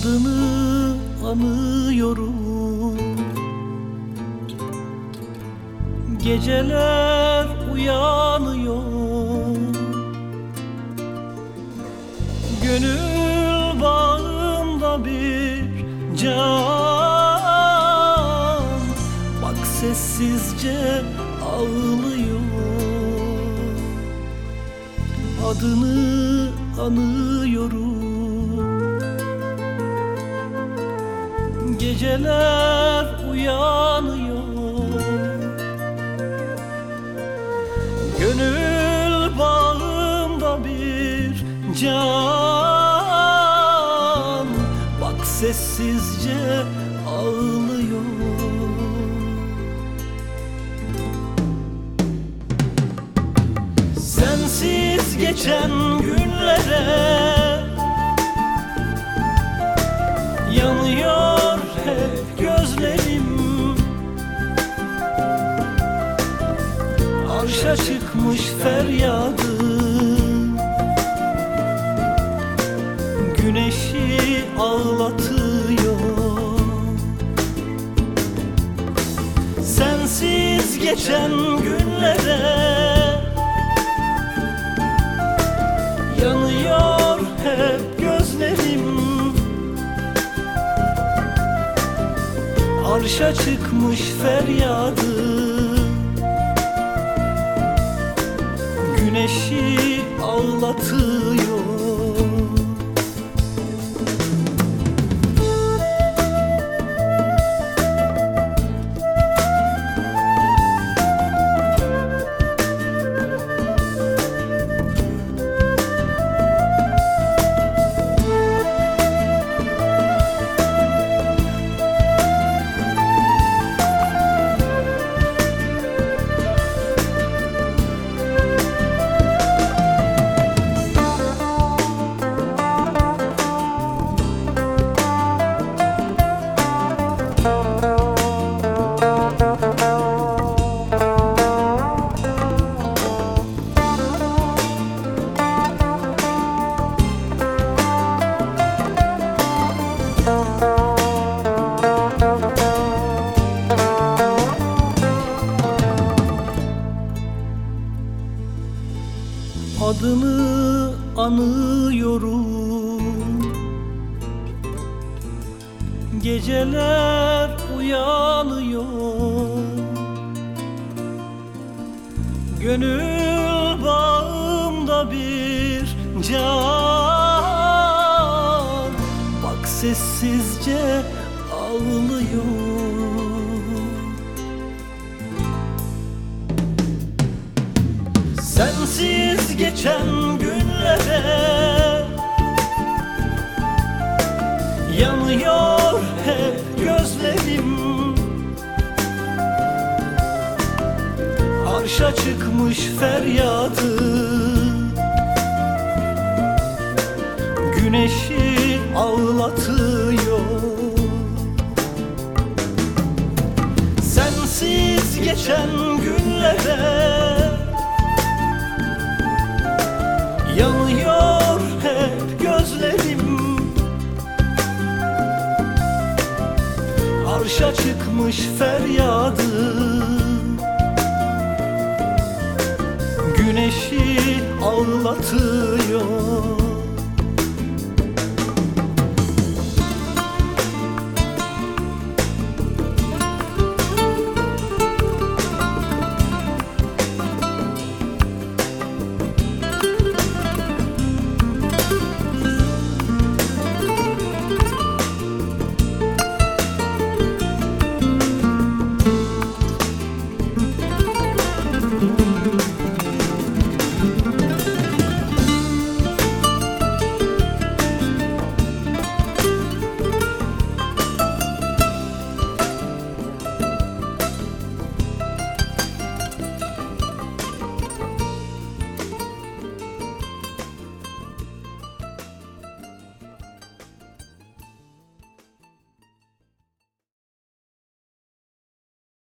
adını anıyorum. Geceler uyanıyor. Gönül bağımda bir can. Bak sessizce ağlıyor. Adını anıyorum. Geceler uyanıyor. Gönül bağımda bir can Bak sessizce ağlıyor. Sensiz geçen günlere Yanıyor hep gözlerim. Arşa çıkmış feryadı. Güneşi ağlatıyor. Sensiz geçen günlere Arşa çıkmış feryadı. Güneşi ağlatıyor Adını anıyorum. Geceler uyanıyor. Gönül bağımda bir can. Bak sessizce ağlıyor geçen günlere. Yanıyor hep gözlerim. Arşa çıkmış feryadı. Güneşi ağlatıyor. Sensiz geçen günlere Yanıyor hep gözlerim. Arşa çıkmış feryadı. Güneşi ağlatıyor